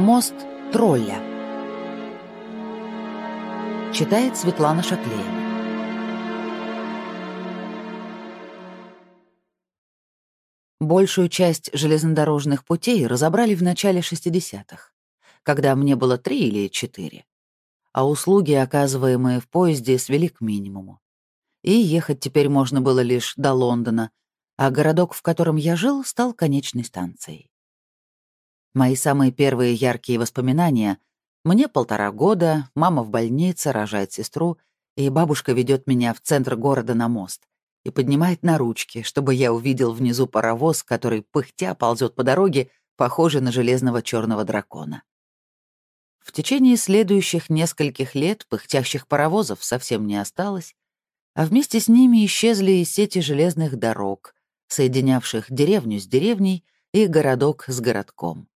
Мост тролля. Читает Светлана Шаклеева. Большую часть железнодорожных путей разобрали в начале 60-х, когда мне было три или четыре, а услуги, оказываемые в поезде, свели к минимуму. И ехать теперь можно было лишь до Лондона, а городок, в котором я жил, стал конечной станцией. Мои самые первые яркие воспоминания — мне полтора года, мама в больнице, рожает сестру, и бабушка ведет меня в центр города на мост и поднимает на ручки, чтобы я увидел внизу паровоз, который пыхтя ползет по дороге, похожий на железного черного дракона. В течение следующих нескольких лет пыхтящих паровозов совсем не осталось, а вместе с ними исчезли и сети железных дорог, соединявших деревню с деревней и городок с городком.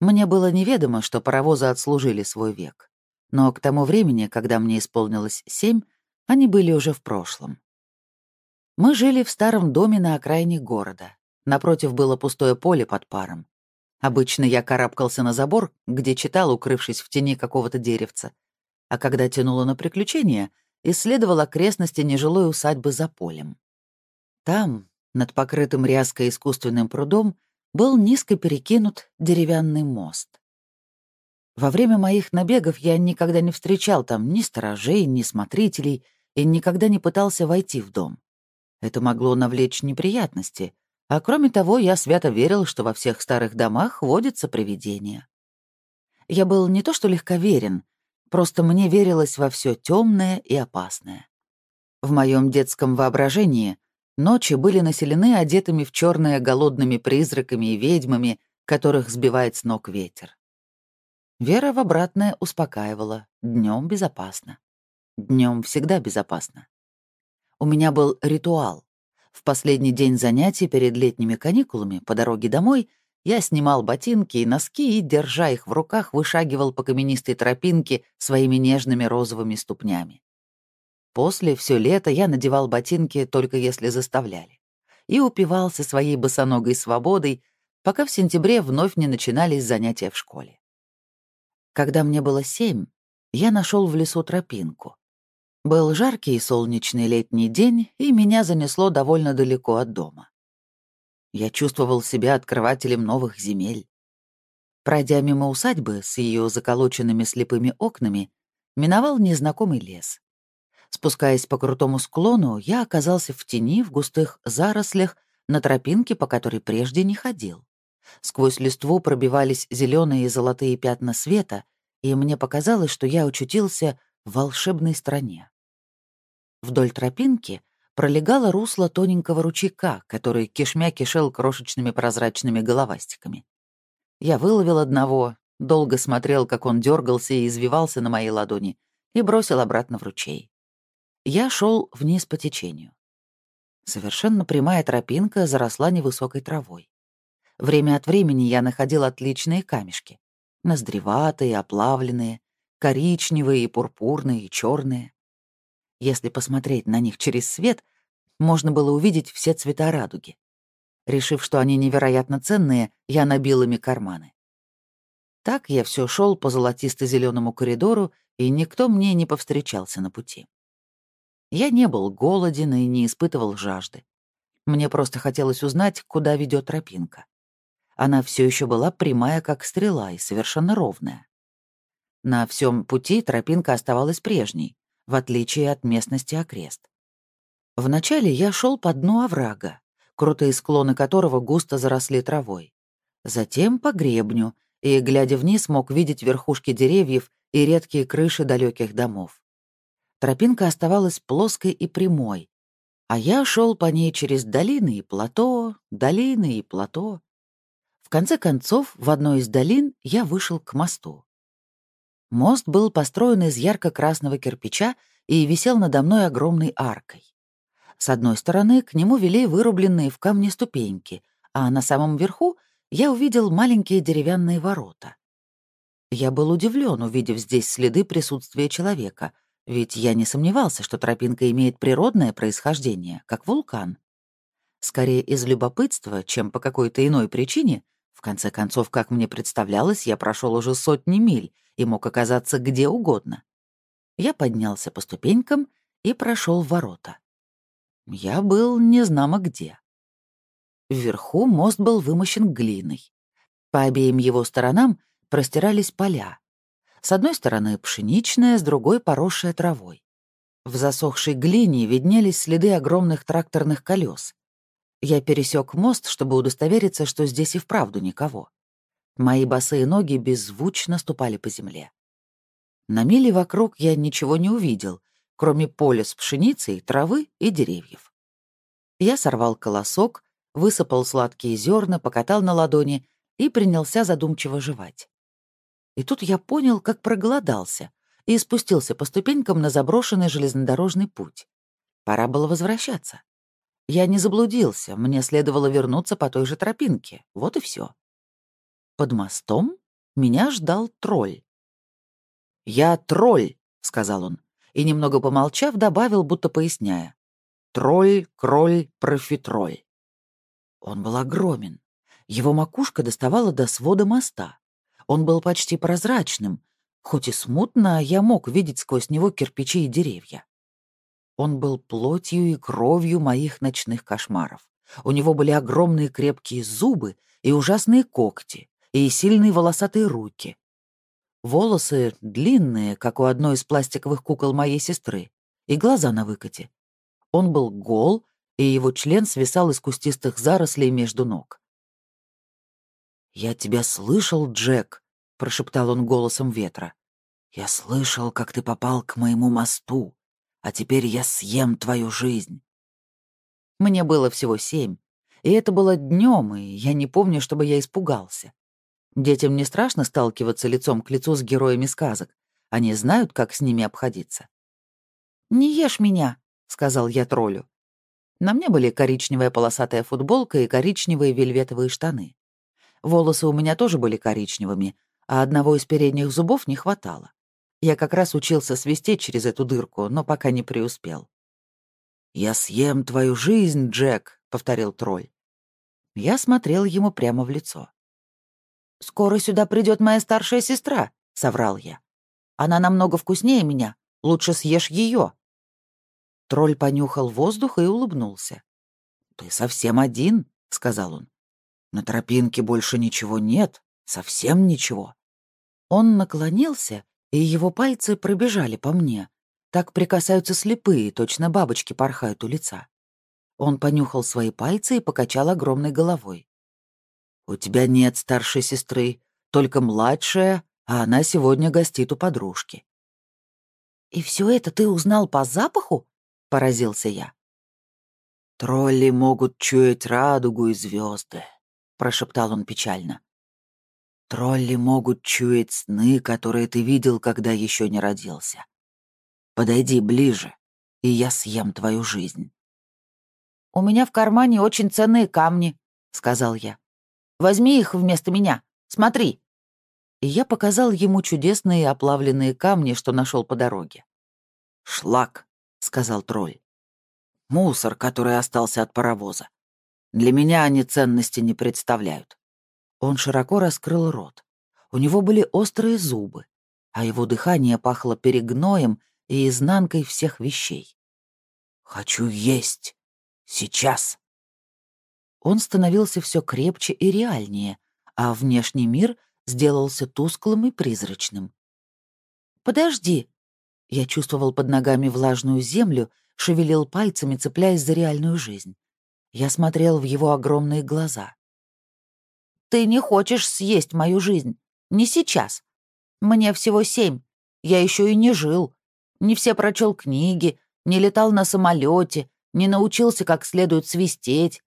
Мне было неведомо, что паровозы отслужили свой век. Но к тому времени, когда мне исполнилось семь, они были уже в прошлом. Мы жили в старом доме на окраине города. Напротив было пустое поле под паром. Обычно я карабкался на забор, где читал, укрывшись в тени какого-то деревца. А когда тянуло на приключения, исследовал окрестности нежилой усадьбы за полем. Там, над покрытым ряской искусственным прудом, был низко перекинут деревянный мост. Во время моих набегов я никогда не встречал там ни сторожей, ни смотрителей и никогда не пытался войти в дом. Это могло навлечь неприятности, а кроме того, я свято верил, что во всех старых домах водятся привидения. Я был не то что легковерен, просто мне верилось во все темное и опасное. В моем детском воображении Ночи были населены одетыми в черное голодными призраками и ведьмами, которых сбивает с ног ветер. Вера в обратное успокаивала. Днем безопасно. Днем всегда безопасно. У меня был ритуал. В последний день занятий перед летними каникулами по дороге домой я снимал ботинки и носки и, держа их в руках, вышагивал по каменистой тропинке своими нежными розовыми ступнями. После все лето я надевал ботинки только если заставляли. И упивался своей босоногой свободой, пока в сентябре вновь не начинались занятия в школе. Когда мне было семь, я нашел в лесу тропинку. Был жаркий и солнечный летний день, и меня занесло довольно далеко от дома. Я чувствовал себя открывателем новых земель. Пройдя мимо усадьбы с ее заколоченными слепыми окнами, миновал незнакомый лес. Спускаясь по крутому склону, я оказался в тени, в густых зарослях, на тропинке, по которой прежде не ходил. Сквозь листву пробивались зеленые и золотые пятна света, и мне показалось, что я очутился в волшебной стране. Вдоль тропинки пролегало русло тоненького ручейка, который кишмя кишел крошечными прозрачными головастиками. Я выловил одного, долго смотрел, как он дергался и извивался на моей ладони, и бросил обратно в ручей. Я шел вниз по течению. Совершенно прямая тропинка заросла невысокой травой. Время от времени я находил отличные камешки. Ноздреватые, оплавленные, коричневые и пурпурные, и черные. Если посмотреть на них через свет, можно было увидеть все цвета радуги. Решив, что они невероятно ценные, я набил ими карманы. Так я все шел по золотисто-зеленому коридору, и никто мне не повстречался на пути. Я не был голоден и не испытывал жажды. Мне просто хотелось узнать, куда ведет тропинка. Она все еще была прямая, как стрела, и совершенно ровная. На всем пути тропинка оставалась прежней, в отличие от местности окрест. Вначале я шел по дну оврага, крутые склоны которого густо заросли травой. Затем по гребню, и, глядя вниз, мог видеть верхушки деревьев и редкие крыши далеких домов. Тропинка оставалась плоской и прямой, а я шел по ней через долины и плато, долины и плато. В конце концов, в одной из долин я вышел к мосту. Мост был построен из ярко-красного кирпича и висел надо мной огромной аркой. С одной стороны к нему вели вырубленные в камне ступеньки, а на самом верху я увидел маленькие деревянные ворота. Я был удивлен, увидев здесь следы присутствия человека — ведь я не сомневался, что тропинка имеет природное происхождение, как вулкан. Скорее из любопытства, чем по какой-то иной причине, В конце концов, как мне представлялось, я прошел уже сотни миль и мог оказаться где угодно. Я поднялся по ступенькам и прошел ворота. Я был незнамо где. Вверху мост был вымощен глиной. По обеим его сторонам простирались поля. С одной стороны пшеничная, с другой — поросшая травой. В засохшей глине виднелись следы огромных тракторных колес. Я пересек мост, чтобы удостовериться, что здесь и вправду никого. Мои босые ноги беззвучно ступали по земле. На миле вокруг я ничего не увидел, кроме поля с пшеницей, травы и деревьев. Я сорвал колосок, высыпал сладкие зерна, покатал на ладони и принялся задумчиво жевать. И тут я понял, как проголодался, и спустился по ступенькам на заброшенный железнодорожный путь. Пора было возвращаться. Я не заблудился, мне следовало вернуться по той же тропинке. Вот и все. Под мостом меня ждал тролль. «Я тролль», — сказал он, и, немного помолчав, добавил, будто поясняя. «Тролль, кроль, профитроль». Он был огромен. Его макушка доставала до свода моста. Он был почти прозрачным, хоть и смутно я мог видеть сквозь него кирпичи и деревья. Он был плотью и кровью моих ночных кошмаров. У него были огромные крепкие зубы и ужасные когти, и сильные волосатые руки. Волосы длинные, как у одной из пластиковых кукол моей сестры, и глаза на выкате. Он был гол, и его член свисал из кустистых зарослей между ног. «Я тебя слышал, Джек», — прошептал он голосом ветра. «Я слышал, как ты попал к моему мосту, а теперь я съем твою жизнь». Мне было всего семь, и это было днем, и я не помню, чтобы я испугался. Детям не страшно сталкиваться лицом к лицу с героями сказок. Они знают, как с ними обходиться. «Не ешь меня», — сказал я троллю. На мне были коричневая полосатая футболка и коричневые вельветовые штаны. Волосы у меня тоже были коричневыми, а одного из передних зубов не хватало. Я как раз учился свистеть через эту дырку, но пока не преуспел. «Я съем твою жизнь, Джек», — повторил тролль. Я смотрел ему прямо в лицо. «Скоро сюда придет моя старшая сестра», — соврал я. «Она намного вкуснее меня. Лучше съешь ее. Тролль понюхал воздух и улыбнулся. «Ты совсем один», — сказал он. На тропинке больше ничего нет, совсем ничего. Он наклонился, и его пальцы пробежали по мне. Так прикасаются слепые, точно бабочки порхают у лица. Он понюхал свои пальцы и покачал огромной головой. «У тебя нет старшей сестры, только младшая, а она сегодня гостит у подружки». «И все это ты узнал по запаху?» — поразился я. «Тролли могут чуять радугу и звезды, — прошептал он печально. «Тролли могут чуять сны, которые ты видел, когда еще не родился. Подойди ближе, и я съем твою жизнь». «У меня в кармане очень ценные камни», — сказал я. «Возьми их вместо меня. Смотри». И я показал ему чудесные оплавленные камни, что нашел по дороге. «Шлак», — сказал тролль. «Мусор, который остался от паровоза. Для меня они ценности не представляют. Он широко раскрыл рот. У него были острые зубы, а его дыхание пахло перегноем и изнанкой всех вещей. «Хочу есть! Сейчас!» Он становился все крепче и реальнее, а внешний мир сделался тусклым и призрачным. «Подожди!» Я чувствовал под ногами влажную землю, шевелил пальцами, цепляясь за реальную жизнь. Я смотрел в его огромные глаза. «Ты не хочешь съесть мою жизнь. Не сейчас. Мне всего семь. Я еще и не жил. Не все прочел книги, не летал на самолете, не научился как следует свистеть.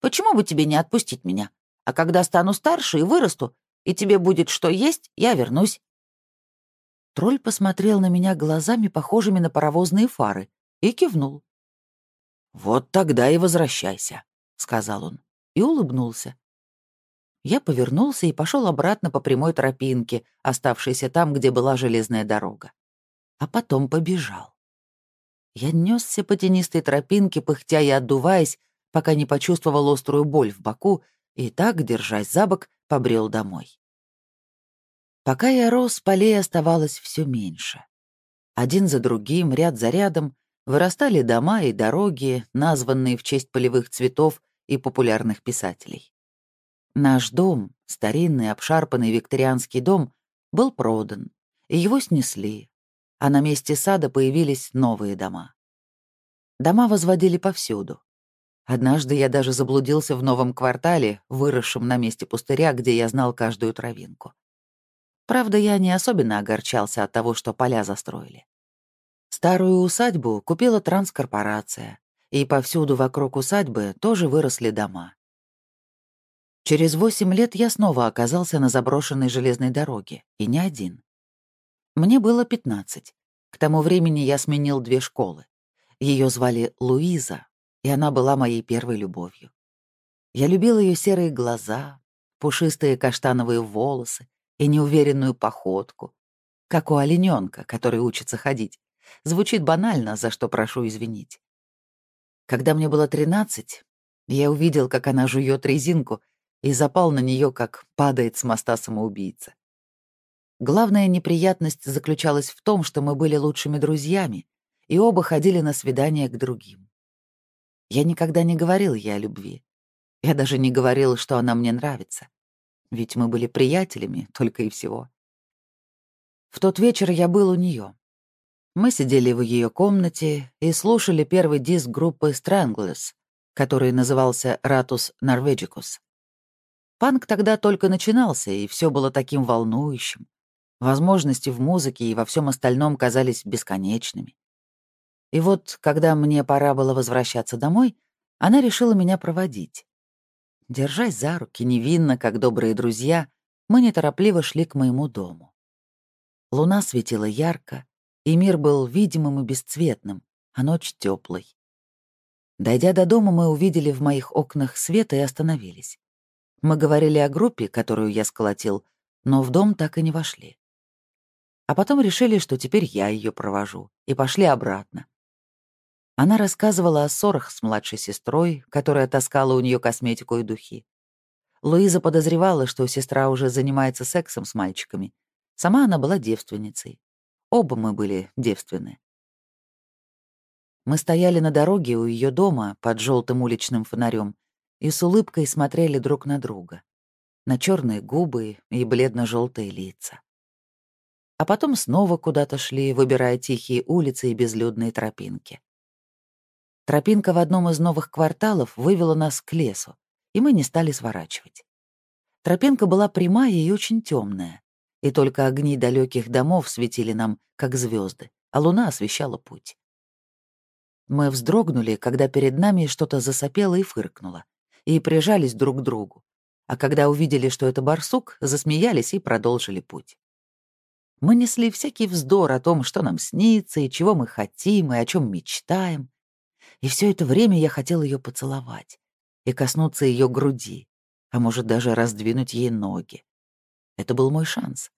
Почему бы тебе не отпустить меня? А когда стану старше и вырасту, и тебе будет что есть, я вернусь». Тролль посмотрел на меня глазами, похожими на паровозные фары, и кивнул. «Вот тогда и возвращайся», — сказал он и улыбнулся. Я повернулся и пошел обратно по прямой тропинке, оставшейся там, где была железная дорога. А потом побежал. Я несся по тенистой тропинке, пыхтя и отдуваясь, пока не почувствовал острую боль в боку, и так, держась за бок, побрел домой. Пока я рос, полей оставалось все меньше. Один за другим, ряд за рядом, вырастали дома и дороги, названные в честь полевых цветов и популярных писателей. Наш дом, старинный обшарпанный викторианский дом, был продан, и его снесли, а на месте сада появились новые дома. Дома возводили повсюду. Однажды я даже заблудился в новом квартале, выросшем на месте пустыря, где я знал каждую травинку. Правда, я не особенно огорчался от того, что поля застроили. Старую усадьбу купила транскорпорация, и повсюду вокруг усадьбы тоже выросли дома. Через восемь лет я снова оказался на заброшенной железной дороге, и не один. Мне было пятнадцать. К тому времени я сменил две школы. Ее звали Луиза, и она была моей первой любовью. Я любил ее серые глаза, пушистые каштановые волосы и неуверенную походку, как у олененка, который учится ходить. Звучит банально, за что прошу извинить. Когда мне было 13, я увидел, как она жует резинку, и запал на нее, как падает с моста самоубийца. Главная неприятность заключалась в том, что мы были лучшими друзьями, и оба ходили на свидания к другим. Я никогда не говорил ей о любви. Я даже не говорил, что она мне нравится. Ведь мы были приятелями, только и всего. В тот вечер я был у нее. Мы сидели в ее комнате и слушали первый диск группы Stranglers, который назывался «Ratus Norvegicus». Панк тогда только начинался, и все было таким волнующим. Возможности в музыке и во всем остальном казались бесконечными. И вот, когда мне пора было возвращаться домой, она решила меня проводить. Держась за руки, невинно, как добрые друзья, мы неторопливо шли к моему дому. Луна светила ярко, и мир был видимым и бесцветным, а ночь теплой. Дойдя до дома, мы увидели в моих окнах свет и остановились. Мы говорили о группе, которую я сколотил, но в дом так и не вошли. А потом решили, что теперь я ее провожу, и пошли обратно. Она рассказывала о ссорах с младшей сестрой, которая таскала у нее косметику и духи. Луиза подозревала, что сестра уже занимается сексом с мальчиками. Сама она была девственницей. Оба мы были девственны. Мы стояли на дороге у ее дома под желтым уличным фонарем и с улыбкой смотрели друг на друга, на черные губы и бледно-желтые лица. А потом снова куда-то шли, выбирая тихие улицы и безлюдные тропинки. Тропинка в одном из новых кварталов вывела нас к лесу, и мы не стали сворачивать. Тропинка была прямая и очень темная и только огни далеких домов светили нам, как звезды, а луна освещала путь. Мы вздрогнули, когда перед нами что-то засопело и фыркнуло, и прижались друг к другу, а когда увидели, что это барсук, засмеялись и продолжили путь. Мы несли всякий вздор о том, что нам снится, и чего мы хотим, и о чем мечтаем. И все это время я хотел ее поцеловать и коснуться ее груди, а может даже раздвинуть ей ноги. Это был мой шанс.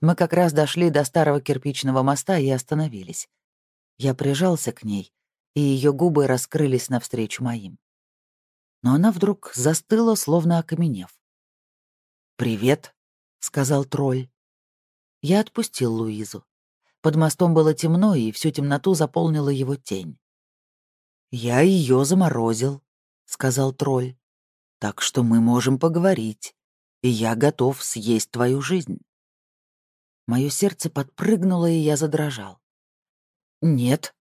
Мы как раз дошли до старого кирпичного моста и остановились. Я прижался к ней, и ее губы раскрылись навстречу моим. Но она вдруг застыла, словно окаменев. «Привет», — сказал тролль. Я отпустил Луизу. Под мостом было темно, и всю темноту заполнила его тень. «Я ее заморозил», — сказал тролль. «Так что мы можем поговорить, и я готов съесть твою жизнь». Мое сердце подпрыгнуло, и я задрожал. «Нет».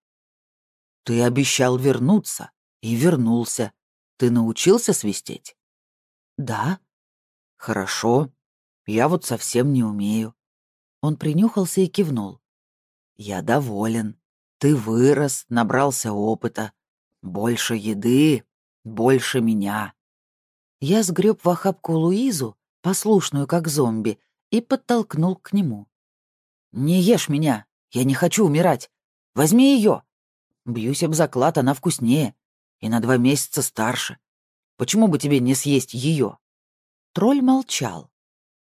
«Ты обещал вернуться, и вернулся. Ты научился свистеть?» «Да». «Хорошо. Я вот совсем не умею». Он принюхался и кивнул. «Я доволен. Ты вырос, набрался опыта. Больше еды, больше меня». Я сгреб в охапку Луизу, послушную как зомби, и подтолкнул к нему. «Не ешь меня! Я не хочу умирать! Возьми ее! Бьюсь об заклад, она вкуснее и на два месяца старше. Почему бы тебе не съесть ее? Тролль молчал.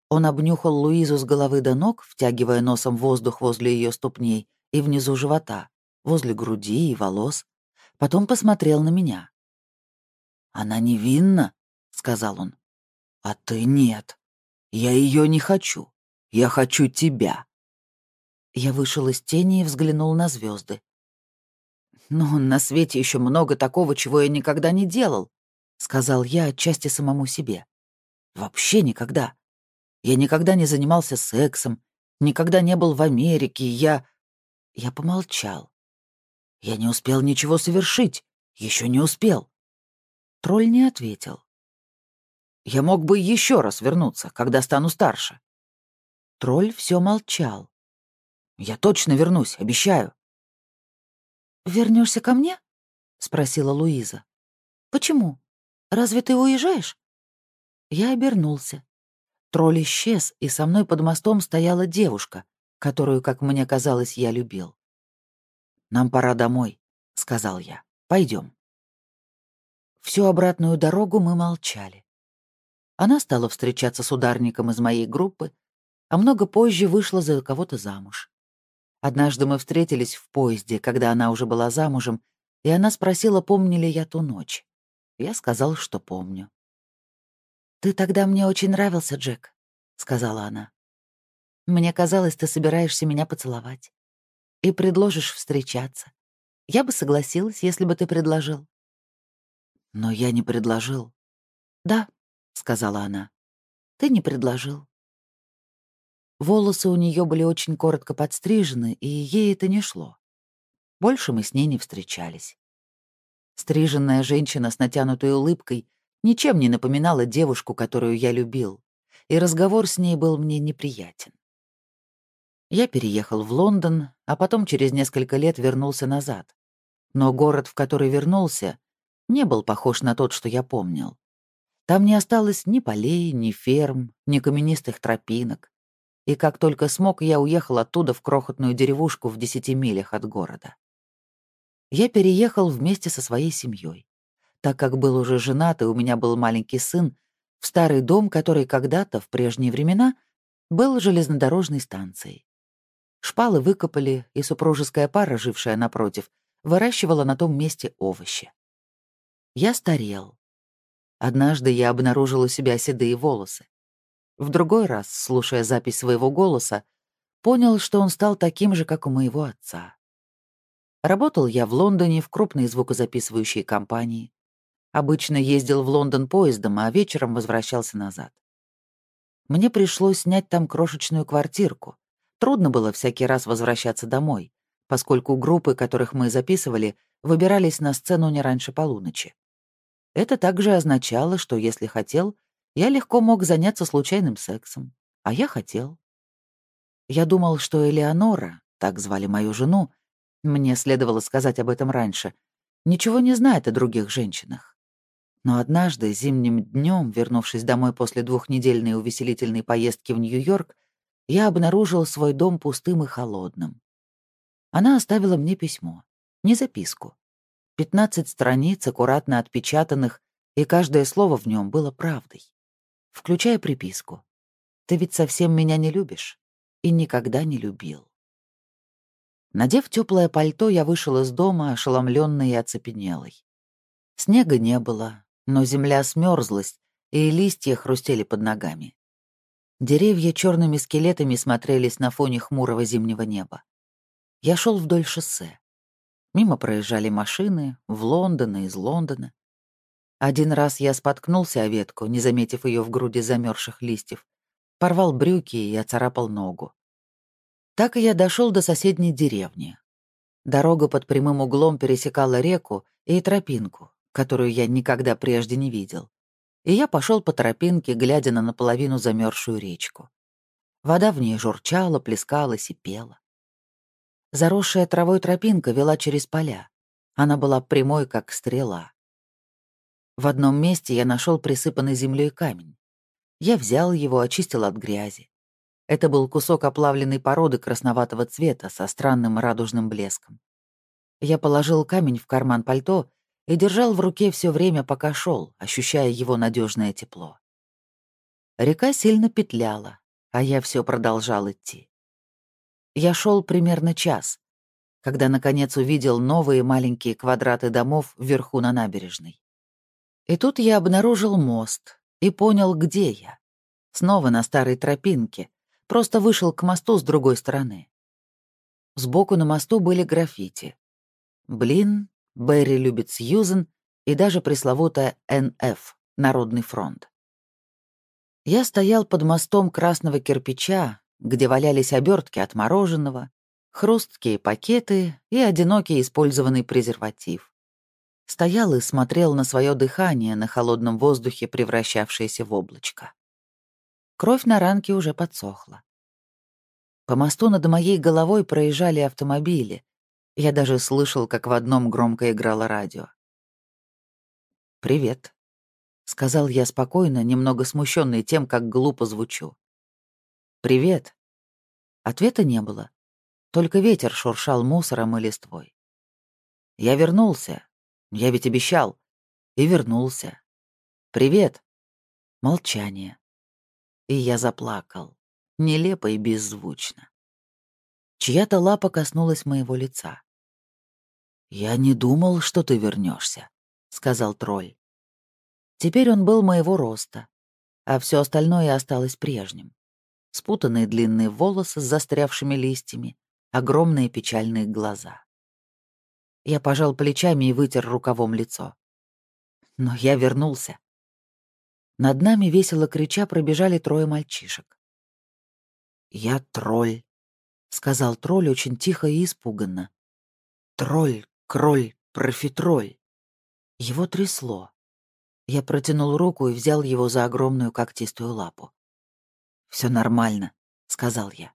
Он обнюхал Луизу с головы до ног, втягивая носом воздух возле ее ступней и внизу живота, возле груди и волос. Потом посмотрел на меня. «Она невинна», — сказал он. «А ты нет. Я ее не хочу. Я хочу тебя». Я вышел из тени и взглянул на звезды. «Но на свете еще много такого, чего я никогда не делал», — сказал я отчасти самому себе. «Вообще никогда. Я никогда не занимался сексом, никогда не был в Америке, я...» Я помолчал. Я не успел ничего совершить, еще не успел. Тролль не ответил. Я мог бы еще раз вернуться, когда стану старше. Тролль все молчал. Я точно вернусь, обещаю. Вернешься ко мне? спросила Луиза. Почему? Разве ты уезжаешь? Я обернулся. Тролль исчез, и со мной под мостом стояла девушка, которую, как мне казалось, я любил. «Нам пора домой», — сказал я. Пойдем. Всю обратную дорогу мы молчали. Она стала встречаться с ударником из моей группы, а много позже вышла за кого-то замуж. Однажды мы встретились в поезде, когда она уже была замужем, и она спросила, помню ли я ту ночь. Я сказал, что помню. «Ты тогда мне очень нравился, Джек», — сказала она. «Мне казалось, ты собираешься меня поцеловать и предложишь встречаться. Я бы согласилась, если бы ты предложил». «Но я не предложил». «Да», — сказала она, — «ты не предложил». Волосы у нее были очень коротко подстрижены, и ей это не шло. Больше мы с ней не встречались. Стриженная женщина с натянутой улыбкой ничем не напоминала девушку, которую я любил, и разговор с ней был мне неприятен. Я переехал в Лондон, а потом через несколько лет вернулся назад. Но город, в который вернулся, не был похож на тот, что я помнил. Там не осталось ни полей, ни ферм, ни каменистых тропинок. И как только смог, я уехал оттуда в крохотную деревушку в десяти милях от города. Я переехал вместе со своей семьей так как был уже женат и у меня был маленький сын, в старый дом, который когда-то, в прежние времена, был железнодорожной станцией. Шпалы выкопали, и супружеская пара, жившая напротив, выращивала на том месте овощи. Я старел. Однажды я обнаружил у себя седые волосы. В другой раз, слушая запись своего голоса, понял, что он стал таким же, как у моего отца. Работал я в Лондоне в крупной звукозаписывающей компании. Обычно ездил в Лондон поездом, а вечером возвращался назад. Мне пришлось снять там крошечную квартирку. Трудно было всякий раз возвращаться домой, поскольку группы, которых мы записывали, выбирались на сцену не раньше полуночи. Это также означало, что если хотел, я легко мог заняться случайным сексом. А я хотел. Я думал, что Элеонора, так звали мою жену, мне следовало сказать об этом раньше, ничего не знает о других женщинах. Но однажды, зимним днем, вернувшись домой после двухнедельной увеселительной поездки в Нью-Йорк, я обнаружил свой дом пустым и холодным. Она оставила мне письмо, не записку. Пятнадцать страниц, аккуратно отпечатанных, и каждое слово в нем было правдой. Включая приписку. «Ты ведь совсем меня не любишь и никогда не любил». Надев теплое пальто, я вышел из дома, ошеломленный и оцепенелый. Снега не было, но земля смерзлась, и листья хрустели под ногами. Деревья черными скелетами смотрелись на фоне хмурого зимнего неба. Я шел вдоль шоссе. Мимо проезжали машины, в Лондон и из Лондона. Один раз я споткнулся о ветку, не заметив ее в груди замерзших листьев, порвал брюки и оцарапал ногу. Так и я дошел до соседней деревни. Дорога под прямым углом пересекала реку и тропинку, которую я никогда прежде не видел. И я пошел по тропинке, глядя на наполовину замерзшую речку. Вода в ней журчала, плескалась и пела. Заросшая травой тропинка вела через поля. Она была прямой, как стрела. В одном месте я нашел присыпанный землей камень. Я взял его, очистил от грязи. Это был кусок оплавленной породы красноватого цвета со странным радужным блеском. Я положил камень в карман пальто и держал в руке все время, пока шел, ощущая его надежное тепло. Река сильно петляла, а я все продолжал идти. Я шел примерно час, когда, наконец, увидел новые маленькие квадраты домов вверху на набережной. И тут я обнаружил мост, и понял, где я. Снова на старой тропинке, просто вышел к мосту с другой стороны. Сбоку на мосту были граффити. Блин, Берри любит Сьюзен и даже пресловутая НФ, Народный фронт. Я стоял под мостом красного кирпича, где валялись обертки от мороженого, хрусткие пакеты и одинокий использованный презерватив. Стоял и смотрел на свое дыхание на холодном воздухе, превращавшееся в облачко. Кровь на ранке уже подсохла. По мосту над моей головой проезжали автомобили. Я даже слышал, как в одном громко играло радио. «Привет», — сказал я спокойно, немного смущенный тем, как глупо звучу. «Привет». Ответа не было. Только ветер шуршал мусором и листвой. Я вернулся. Я ведь обещал. И вернулся. «Привет». Молчание. И я заплакал. Нелепо и беззвучно. Чья-то лапа коснулась моего лица. «Я не думал, что ты вернешься, сказал тролль. Теперь он был моего роста, а все остальное осталось прежним. Спутанные длинные волосы с застрявшими листьями, огромные печальные глаза. Я пожал плечами и вытер рукавом лицо. Но я вернулся. Над нами весело крича пробежали трое мальчишек. «Я тролль», — сказал тролль очень тихо и испуганно. «Тролль, кроль, профитроль». Его трясло. Я протянул руку и взял его за огромную когтистую лапу. Все нормально», — сказал я.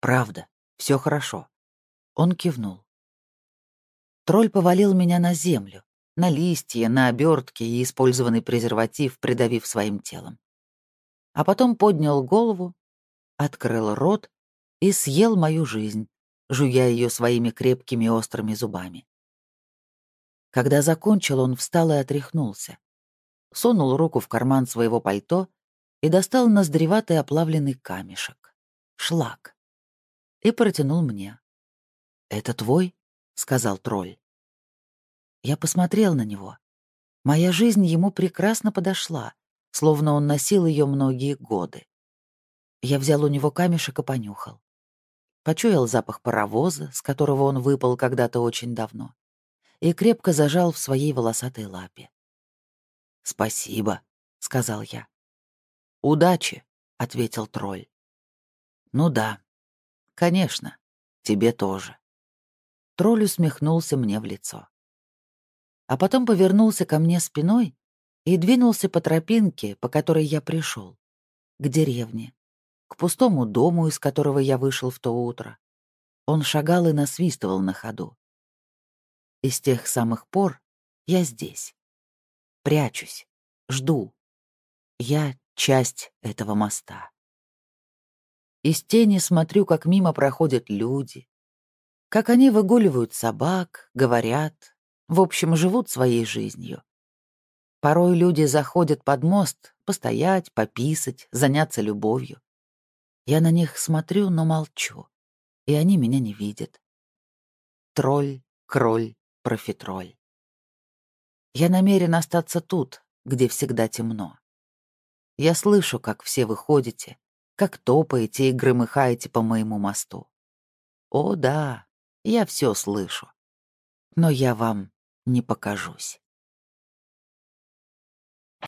«Правда, все хорошо». Он кивнул. Тролль повалил меня на землю, на листья, на обертки и использованный презерватив, придавив своим телом. А потом поднял голову, открыл рот и съел мою жизнь, жуя ее своими крепкими острыми зубами. Когда закончил, он встал и отряхнулся сунул руку в карман своего пальто и достал ноздреватый оплавленный камешек. Шлак. И протянул мне. «Это твой?» — сказал тролль. Я посмотрел на него. Моя жизнь ему прекрасно подошла, словно он носил ее многие годы. Я взял у него камешек и понюхал. Почуял запах паровоза, с которого он выпал когда-то очень давно, и крепко зажал в своей волосатой лапе. «Спасибо», — сказал я. «Удачи», — ответил тролль. «Ну да, конечно, тебе тоже». Тролль усмехнулся мне в лицо. А потом повернулся ко мне спиной и двинулся по тропинке, по которой я пришел, к деревне, к пустому дому, из которого я вышел в то утро. Он шагал и насвистывал на ходу. И с тех самых пор я здесь. Прячусь, жду. Я часть этого моста. Из тени смотрю, как мимо проходят люди, как они выгуливают собак, говорят, в общем, живут своей жизнью. Порой люди заходят под мост постоять, пописать, заняться любовью. Я на них смотрю, но молчу, и они меня не видят. Тролль, кроль, профитроль. Я намерен остаться тут, где всегда темно. Я слышу, как все выходите, как топаете и громыхаете по моему мосту. О да, я все слышу. Но я вам не покажусь.